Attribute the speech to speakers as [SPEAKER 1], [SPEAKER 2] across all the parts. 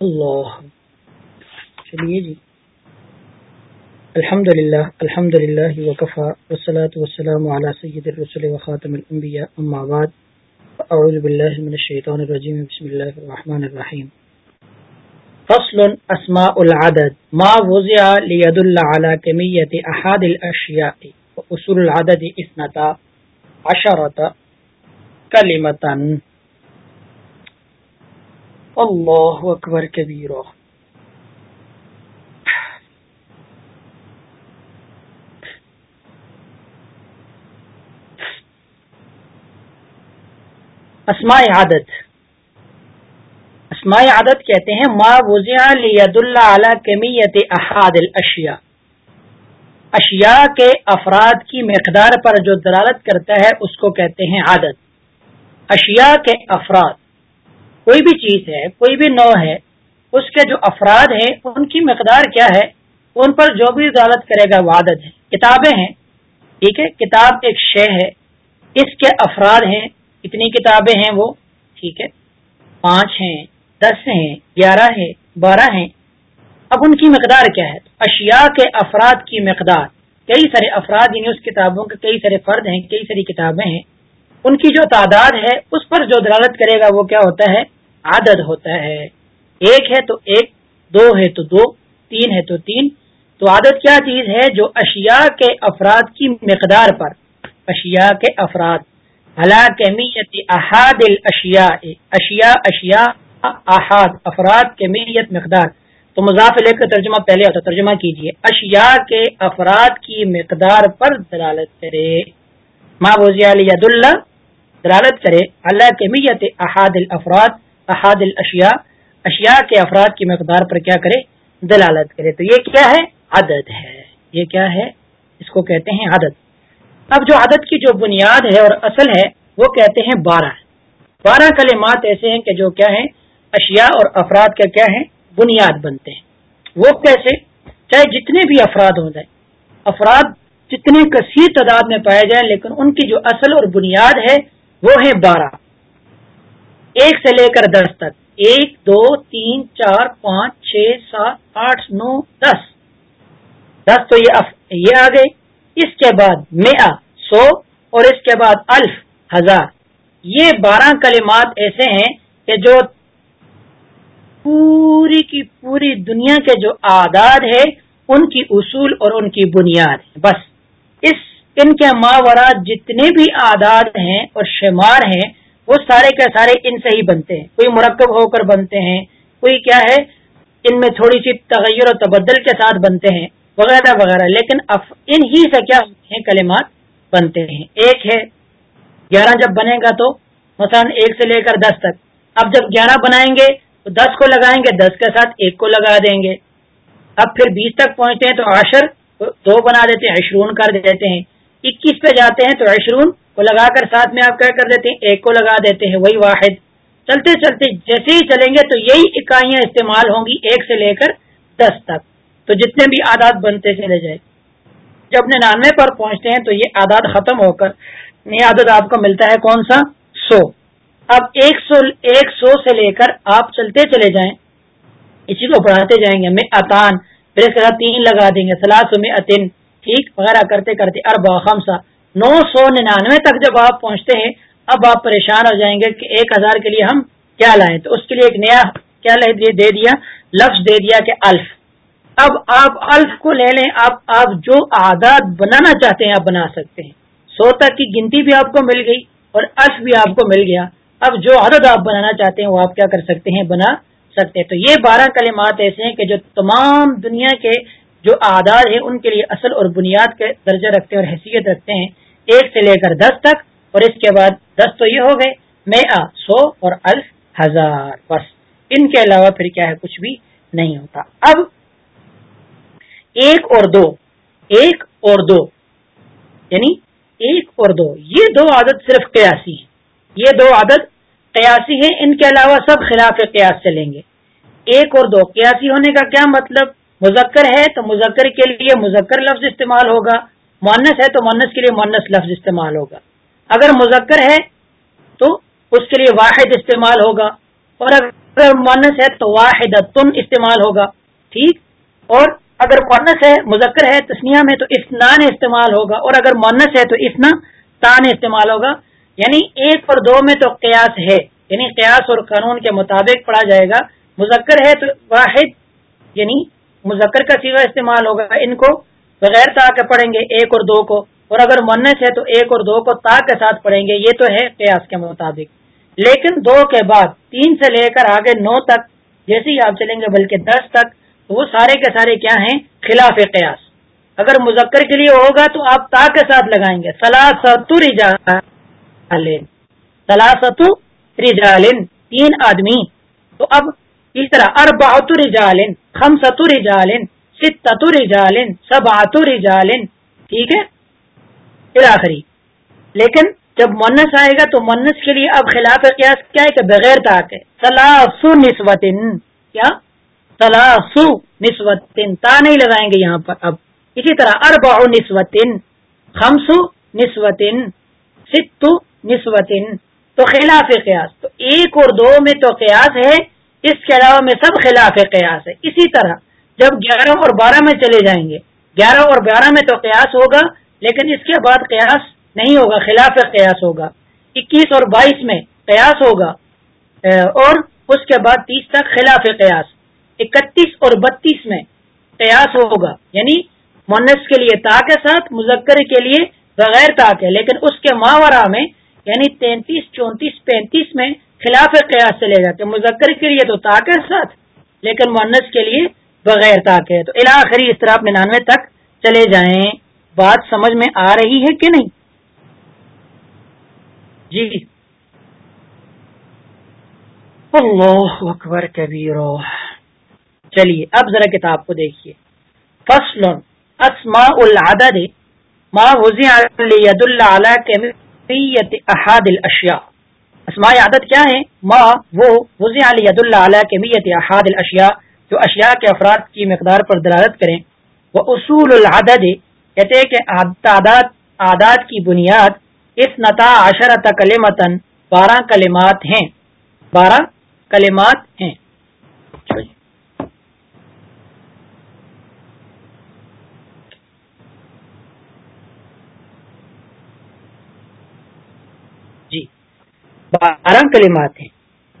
[SPEAKER 1] اللہ. چلیے جی. الحمد للہ الحمد للہ وقفا وسلاۃ وسلم علی سید الرسول وخاتم الانبیاء، اما بعد. اعوذ باللہ من الشیطان الرجیم، بسم اللہ الرحمن الرحیم. فصل اسماء العدد. ما وضع ليدل على كمية احاد الاشیاء واصول العدد اثنتا عشرة كلمة اللہ اکبر کبیر اسماء عادت اسماء عادت کہتے ہیں ما وزیا لید اللہ اعلی کمیت احاد الاشیاء اشیاء کے افراد کی مقدار پر جو دلالت کرتا ہے اس کو کہتے ہیں عادت اشیاء کے افراد کوئی بھی چیز ہے، کوئی بھی نو ہے، اس کے جو افراد ہیں، ان کی مقدار کیا ہے؟ ان پر جو بھی عدالت کرے گا وہ عادت ہے۔ کتابیں ہیں، ٹھیک ہے؟ کتاب ایک شے ہے۔ اس کے افراد ہیں، کتنی کتابیں ہیں وہ؟ ٹھیک ہے؟ پانچ ہیں، دس ہیں، گیارہ ہیں، بارہ ہیں۔ اب ان کی مقدار کیا ہے؟ اشیاء کے افراد کی مقدار۔ کئی سارے افراد یعنی اس کتابوں کے کئی سارے فرد ہیں، کئی ساری کتابیں ہیں۔ ان کی جو تعداد ہے، اس پر جو دلالت کرے گا، وہ کیا ہوتا ہے؟ عدد ہوتا ہے۔ ایک ہے تو ایک، دو ہے تو دو، تین ہے تو تین۔ تو عادت کیا چیز ہے جو اشیاء کے افراد کی مقدار پر، اشیاء کے افراد۔ احاد الاشیاء، اشیاء اشیاء، احاد، افراد کے میت مقدار۔ تو مضاف لے کر ترجمہ پہلے ہوتا ترجمہ کیجیے۔ اشیاء کے افراد کی مقدار پر دلالت کرے۔ ماں بوزی علی اللہ دلالت کرے۔ اللہ کے میت احاد الافراد احاد الاشیاء، اشیاء کے افراد کی مقدار پر کیا کرے؟ دلالت کرے۔ تو یہ کیا ہے؟ عدد ہے۔ یہ کیا ہے؟ اس کو کہتے ہیں عدد۔ اب جو عدد کی جو بنیاد ہے اور اصل ہے، وہ کہتے ہیں بارہ۔ بارہ کلمات ایسے ہیں کہ جو کیا ہیں؟ اشیاء اور افراد کا کیا ہے بنیاد بنتے ہیں۔ وہ کیسے؟ چاہے جتنے بھی افراد ہو جائیں افراد جتنے کثیر تعداد میں پائے جائیں، لیکن ان کی جو اصل اور بنیاد ہے، وہ ہے بارہ۔ ایک سے لے کر دس تک۔ ایک، دو، تین، چار، پانچ، چھ، سات، آٹھ، نو، دس۔ دس تو یہ آ گئے اس کے بعد میا سو، اور اس کے بعد الف، ہزار۔ یہ بارہ کلمات ایسے ہیں کہ جو پوری کی پوری دنیا کے جو آداد ہے، ان کی اصول اور ان کی بنیاد ہے۔ بس، اس ان کے ماورا جتنے بھی آداد ہیں اور شمار ہیں وہ سارے کے سارے ان سے ہی بنتے ہیں۔ کوئی مرکب ہو کر بنتے ہیں، کوئی کیا ہے، ان میں تھوڑی سی تغیر و تبدل کے ساتھ بنتے ہیں، وغیرہ وغیرہ۔ لیکن ان ہی سے کیا ہیں کلمات؟ بنتے ہیں۔ ایک ہے، گیارہ جب بنے گا تو مثلا ایک سے لے کر دس تک۔ اب جب گیارہ بنائیں گے تو دس کو لگائیں گے، دس کے ساتھ ایک کو لگا دیں گے۔ اب پھر بیس تک پہنچتے ہیں تو عشر، دو بنا دیتے ہیں، عشرون کر دیتے ہیں۔ اکیس پہ جاتے ہیں تو عشرون کو لگا کر ساتھ میں آپ کیا کر دیتے ہیں؟ ایک کو لگا دیتے ہیں، وہی واحد۔ چلتے چلتے جیسے ہی چلیں گے تو یہی اکائیاں استعمال ہوں گی ایک سے لے کر دس تک۔ تو جتنے بھی آداد بنتے چلے جائے جب ننانوے پر پہنچتے ہیں تو یہ آداد ختم ہو کر نئی عادت آپ کو ملتا ہے کون سا؟ سو۔ اب ایک سو ایک سو سے لے کر آپ چلتے چلے جائیں۔ اسی کو بڑھاتے جائیں گے۔ میں اتان، پھر اس طرح تین لگا دیں گے۔ سلاسو میں اتن۔ ٹھیک۔ وغیرہ کرتے کرتے اربا خمسا نو سو ننانوے تک جب آپ پہنچتے ہیں، اب آپ پریشان ہو جائیں گے کہ ایک ہزار کے لیے ہم کیا لائیں۔ تو اس کے لیے ایک نیا کیا دے دیا، لفظ دے دیا کہ الف۔ اب آپ الف کو لے لیں آپ آپ جو آداد بنانا چاہتے ہیں آپ بنا سکتے ہیں۔ سو تک کی گنتی بھی آپ کو مل گئی اور الف بھی آپ کو مل گیا۔ اب جو عدد آپ بنانا چاہتے ہیں، وہ آپ کیا کر سکتے ہیں؟ بنا سکتے ہیں۔ تو یہ بارہ کلمات ایسے ہیں کہ جو تمام دنیا کے جو آداد ہیں، ان کے لیے اصل اور بنیاد کے درجہ رکھتے ہیں اور حیثیت رکھتے ہیں۔ ایک سے لے کر دس تک، اور اس کے بعد دس تو یہ ہو گئے، میں سو اور الف ہزار۔ بس، ان کے علاوہ پھر کیا ہے؟ کچھ بھی نہیں ہوتا۔ اب ایک اور دو، ایک اور دو یعنی ایک اور دو۔ یہ دو عادت صرف قیاسی ہے یہ دو عادت قیاسی ہے ان کے علاوہ سب خلاف قیاس چلیں گے۔ ایک اور دو، قیاسی ہونے کا کیا مطلب؟ مذکر ہے تو مذکر کے لیے مذکر لفظ استعمال ہوگا۔ مونس ہے تو مونس کے لیے مونس لفظ استعمال ہوگا۔ اگر مذکر ہے تو اس کے لیے واحد استعمال ہوگا، اور اگر مونس ہے تو واحد تن استعمال ہوگا، ٹھیک؟ اور اگر مونس ہے، مذکر ہے تسنیا میں تو اسنان استعمال ہوگا، اور اگر مونس ہے تو اسنا تان استعمال ہوگا۔ یعنی ایک اور دو میں تو قیاس ہے یعنی قیاس اور قانون کے مطابق پڑھا جائے گا۔ مذکر ہے تو واحد یعنی مذکر کا سیوا استعمال ہوگا، ان کو بغیر تا کے پڑھیں گے ایک اور دو کو، اور اگر منس ہے تو ایک اور دو کو تا کے ساتھ پڑھیں گے، یہ تو ہے قیاس کے مطابق۔ لیکن دو کے بعد، تین سے لے کر آگے نو تک، جیسے ہی آپ چلیں گے بلکہ دس تک، تو وہ سارے کے سارے کیا ہیں؟ خلاف قیاس۔ اگر مذکر کے لیے ہوگا تو آپ تا کے ساتھ لگائیں گے۔ سلاست سلاست رجالن تین آدمی۔ تو اب اس طرح اربعت رجالن خمسط رجالن رجالن سبعت رجالن ٹھیک ہے؟ پھر آخری. لیکن جب منس آئے گا تو منس کے لیے اب خلاف قیاس کیا ہے کہ بغیر تاک ہے؟ سلاسو نسوتن کیا؟ سلاسو نسوتن تا نہیں لگائیں گے یہاں پر اب. اسی طرح اربع نسوتن خمسو نسوتن ستو نسوتن تو خلاف قیاس. تو ایک اور دو میں تو قیاس ہے، اس کے علاوہ میں سب خلاف قیاس ہے. اسی طرح جب گیارہ اور بارہ میں چلے جائیں گے۔ گیارہ اور بارہ میں تو قیاس ہوگا، لیکن اس کے بعد قیاس نہیں ہوگا، خلاف قیاس ہوگا۔ اکیس اور بائیس میں قیاس ہوگا اور اس کے بعد تیس تک خلاف قیاس۔ اکتیس اور بتیس میں قیاس ہوگا یعنی منس کے لیے تا کے ساتھ، مذکر کے لیے بغیر تاک ہے لیکن اس کے ماورا میں یعنی تینتیس، چونتیس، پینتیس میں خلاف قیاس چلے گا کہ مذکر کے لیے تو تا کے ساتھ، لیکن منس کے لیے بغیر تاک ہے تو الاخری اس طرح ننانوے تک چلے جائیں۔ بات سمجھ میں آ رہی ہے کہ نہیں؟ جی۔ اللہ اکبر کبیر چلیے، اب ذرا کتاب کو دیکھیے۔ فصل اسماء العدد ما وزع لید اللہ علی کمیت احاد الاشیاء اسماء عدد کیا ہے؟ ما، وہ وزع لید اللہ علی کمیت احاد الاشیاء جو اشیاء کے افراد کی مقدار پر دلالت کریں، وہ اصول العدد، کہتے ہیں کہ تعداد آداد کی بنیاد اس نتا عشرت کلمتن بارہ کلمات ہیں۔ بارہ کلمات ہیں۔ جی۔ بارہ کلمات ہیں۔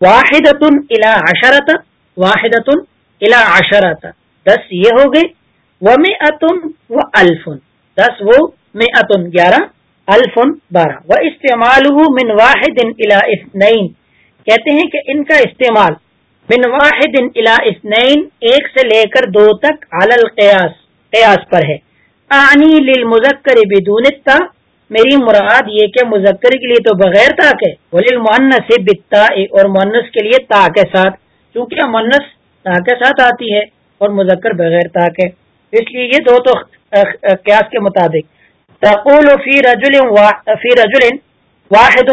[SPEAKER 1] واحد الا عشرت واحد الا عشرت دس یہ ہو گئے. وہ میں اتن و الفن. دس وہ میں اتن گیارہ، الفن بارہ. وہ استعمال من واحد الا اسنین کہتے ہیں کہ ان کا استعمال من واحد الا اسنین ایک سے لے کر دو تک القیاس، قیاس پر ہے. آنی للمذکر بدون تا میری مراد یہ کہ مذکر کے لیے تو بغیر تاک ہے ولیل مونس بتا اور مونس کے لیے تا کے ساتھ. کیونکہ مونس تا کے ساتھ آتی ہے اور مذکر بغیر تاک ہے اس لیے یہ دو تو قیاس کے مطابق۔ تقول فی رجل فی رجل واحد۔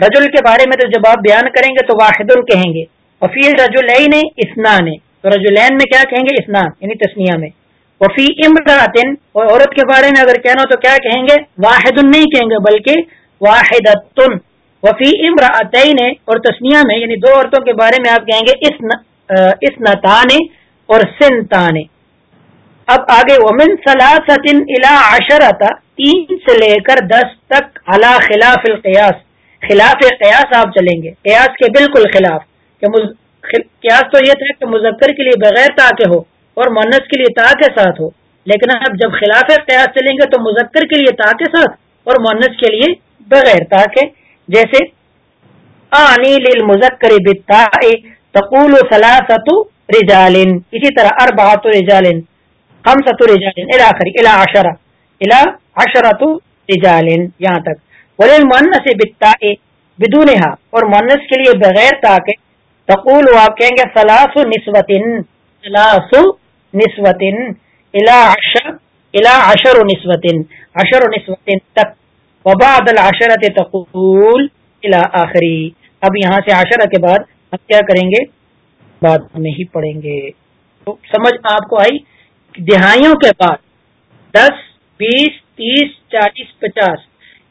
[SPEAKER 1] رجل کے بارے میں تو جب آپ بیان کریں گے تو واحد کہیں گے۔ وفی رجولین اسنان تو رجولین میں کیا کہیں گے؟ اسنان یعنی تسنیا میں۔ وفی امراطن اور عورت کے بارے میں اگر کہنا تو کیا کہیں گے؟ واحد نہیں کہیں گے، بلکہ واحد وفی امراطین اور تسنیا میں یعنی دو عورتوں کے بارے میں آپ کہیں گے اسنتان اور سنتان اب آگے ومن سلاستن الا عشرتا تین سے لے کر دس تک علا خلاف القیاس خلاف قیاس آپ چلیں گے۔ قیاس کے بالکل خلاف۔ کہ مز... قیاس تو یہ تھا کہ مذکر کے لیے بغیر تا کے ہو اور منس کے لیے تا کے ساتھ ہو۔ لیکن اب جب خلاف قیاس چلیں گے تو مذکر کے لیے تا کے ساتھ اور منس کے لیے بغیر تا کے۔ جیسے، آنی للمذکر بالتاء تقول ثلاثه رجال. اسی طرح اربعه رجال ہم ستر الاخری الا عشرہ الا عشرۃ رجال یہاں تک. ولل مؤنث بالتاء بدون اور مؤنث کے لیے بغیر تا کے تقول آپ کہیں گے ثلاث نسوۃ ثلاث نسوۃ الا عشر الا عشر نسوۃ عشر نسوۃ تک. وبعد العشرۃ تقول الى آخری. اب یہاں سے عشرہ کے بعد ہم کیا کریں گے؟ بعد میں ہی پڑھیں گے۔ تو سمجھ آپ کو آئی دہائیوں کے بعد دس، بیس، تیس، چالیس، پچاس،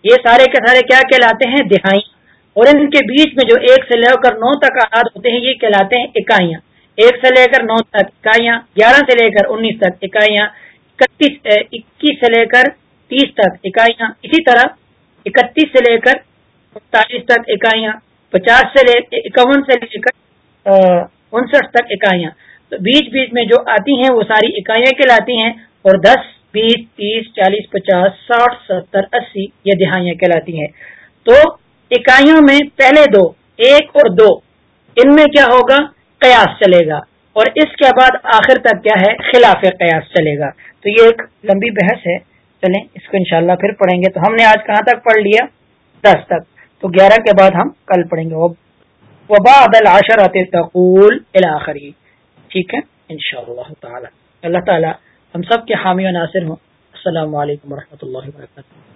[SPEAKER 1] یہ سارے کے سارے کیا کہلاتے ہیں؟ دہائی۔ اور ان کے بیچ میں جو ایک سے لے کر نو تک آداد ہوتے ہیں، یہ کہلاتے ہیں اکائیاں۔ ایک سے لے کر نو تک اکائیاں، گیارہ سے لے کر انیس تک اکائیاں، اکتیس اکیس سے لے کر تیس تک اکائیاں۔ اسی طرح اکتیس سے لے کر اکتالیس تک اکائیاں۔ پچاس سے لے اکون سے لے کر انسٹھ تک اکائیاں۔ تو بیچ بیچ میں جو آتی ہیں، وہ ساری اکائیاں کہلاتی ہیں اور دس، بیس، تیس، چالیس، پچاس، ساٹھ، ستر، اسی یہ دہائیاں کہلاتی ہیں۔ تو اکائیوں میں پہلے دو، ایک اور دو، ان میں کیا ہوگا؟ قیاس چلے گا۔ اور اس کے بعد آخر تک کیا ہے؟ خلاف قیاس چلے گا۔ تو یہ ایک لمبی بحث ہے۔ چلیں، اس کو انشاءاللہ پھر پڑھیں گے۔ تو ہم نے آج کہاں تک پڑھ لیا؟ دس تک۔ تو گیارہ کے بعد ہم کل پڑھیں گے۔ وبا عدل عاشر تقول الآخری ٹھیک ہے؟ ان شاء اللہ تعالی۔ اللہ تعالی ہم سب کے حامی و ناصر ہوں۔ السلام علیکم و اللہ وبرکاتہ۔